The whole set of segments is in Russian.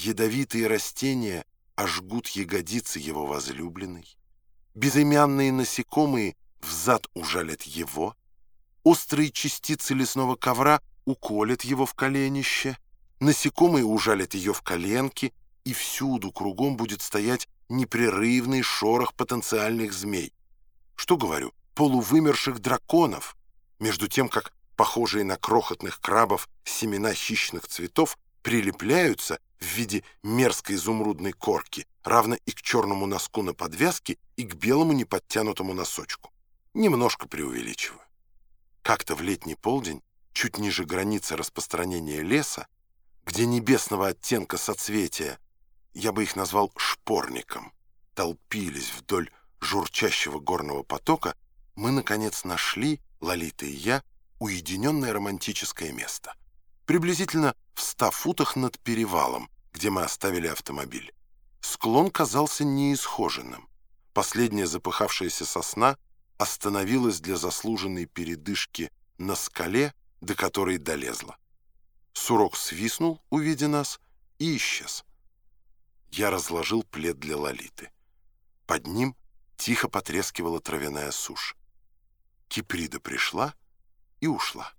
ядовитые растения ожгут ягодицы его возлюбленной, безымянные насекомые взад ужалят его, острые частицы лесного ковра уколят его в коленище, насекомые ужалят ее в коленки, и всюду кругом будет стоять непрерывный шорох потенциальных змей. Что говорю, полувымерших драконов, между тем, как похожие на крохотных крабов семена хищных цветов прилепляются в виде мерзкой изумрудной корки, равно и к черному носку на подвязке, и к белому неподтянутому носочку. Немножко преувеличиваю. Как-то в летний полдень, чуть ниже границы распространения леса, где небесного оттенка соцветия, я бы их назвал шпорником, толпились вдоль журчащего горного потока, мы, наконец, нашли, Лолита и я, уединенное романтическое место. Приблизительно в ста футах над перевалом, где мы оставили автомобиль. Склон казался неисхоженным. Последняя запыхавшаяся сосна остановилась для заслуженной передышки на скале, до которой долезла. Сурок свистнул, увидя нас, и исчез. Я разложил плед для Лолиты. Под ним тихо потрескивала травяная сушь. Киприда пришла и ушла.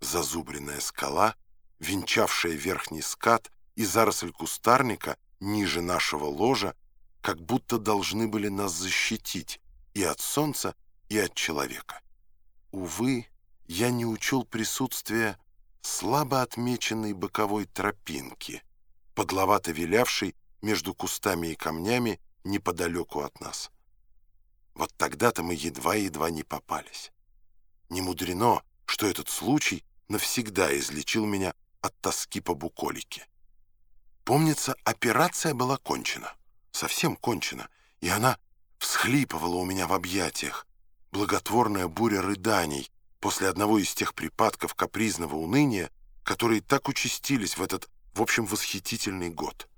Зазубренная скала, венчавшая верхний скат и заросль кустарника ниже нашего ложа, как будто должны были нас защитить и от солнца, и от человека. Увы, я не учел присутствия слабо отмеченной боковой тропинки, подловато вилявшей между кустами и камнями неподалеку от нас. Вот тогда-то мы едва-едва не попались. Не мудрено, что этот случай навсегда излечил меня от тоски по буколике. Помнится, операция была кончена, совсем кончена, и она всхлипывала у меня в объятиях. Благотворная буря рыданий после одного из тех припадков капризного уныния, которые так участились в этот, в общем, восхитительный год.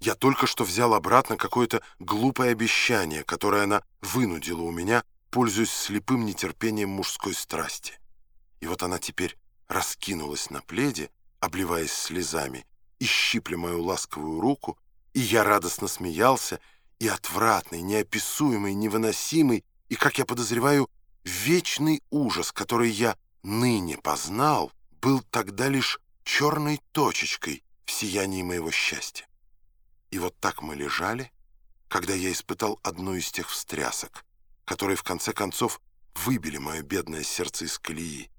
Я только что взял обратно какое-то глупое обещание, которое она вынудила у меня, пользуясь слепым нетерпением мужской страсти. И вот она теперь раскинулась на пледе, обливаясь слезами, и щипля мою ласковую руку, и я радостно смеялся, и отвратный, неописуемый, невыносимый, и, как я подозреваю, вечный ужас, который я ныне познал, был тогда лишь черной точечкой в сиянии моего счастья. И вот так мы лежали, когда я испытал одну из тех встрясок, которые в конце концов выбили мое бедное сердце из колеи,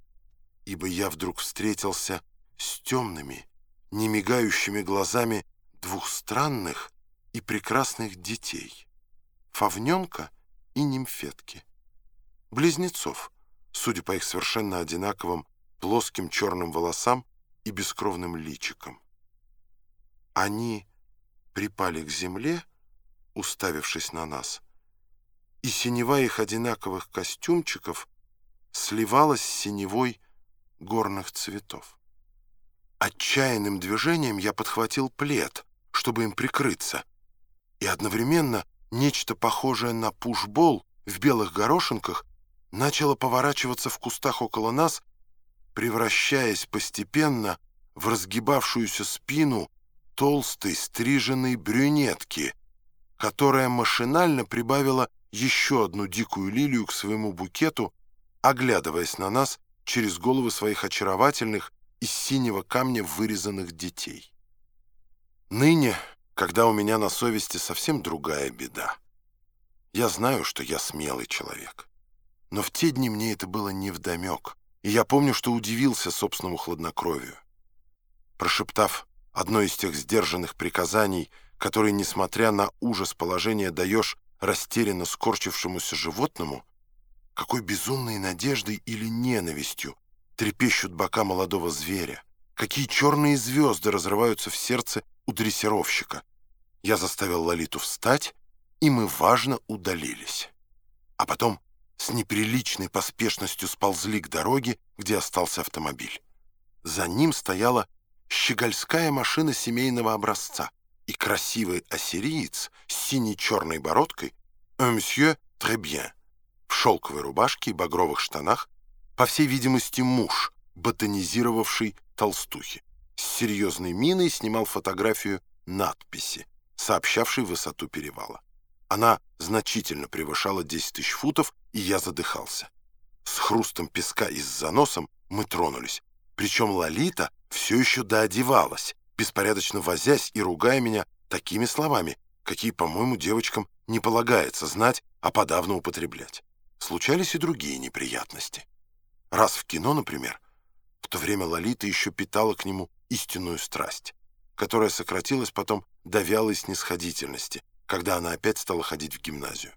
ибо я вдруг встретился с темными, немигающими глазами двух странных и прекрасных детей — фавненка и нимфетки, близнецов, судя по их совершенно одинаковым плоским черным волосам и бескровным личикам. Они припали к земле, уставившись на нас, и синева их одинаковых костюмчиков сливалась с синевой горных цветов. Отчаянным движением я подхватил плед, чтобы им прикрыться, и одновременно нечто похожее на пушбол в белых горошинках начало поворачиваться в кустах около нас, превращаясь постепенно в разгибавшуюся спину толстой стриженной брюнетки, которая машинально прибавила еще одну дикую лилию к своему букету, оглядываясь на нас через головы своих очаровательных из синего камня вырезанных детей. Ныне, когда у меня на совести совсем другая беда, я знаю, что я смелый человек. Но в те дни мне это было невдомек, и я помню, что удивился собственному хладнокровию. Прошептав одно из тех сдержанных приказаний, которые, несмотря на ужас положения, даешь растерянно скорчившемуся животному, какой безумной надеждой или ненавистью трепещут бока молодого зверя, какие черные звезды разрываются в сердце у дрессировщика. Я заставил Лолиту встать, и мы важно удалились. А потом с неприличной поспешностью сползли к дороге, где остался автомобиль. За ним стояла щегольская машина семейного образца и красивый ассириец с синей-черной бородкой «Un monsieur très bien» в шелковой рубашке и багровых штанах по всей видимости, муж, ботанизировавший толстухи. С серьезной миной снимал фотографию надписи, сообщавшей высоту перевала. Она значительно превышала 10 тысяч футов, и я задыхался. С хрустом песка и с заносом мы тронулись. Причем Лолита все еще доодевалась, беспорядочно возясь и ругая меня такими словами, какие, по-моему, девочкам не полагается знать, а подавно употреблять. Случались и другие неприятности. Раз в кино, например, в то время Лолита еще питала к нему истинную страсть, которая сократилась потом до вялой снисходительности, когда она опять стала ходить в гимназию.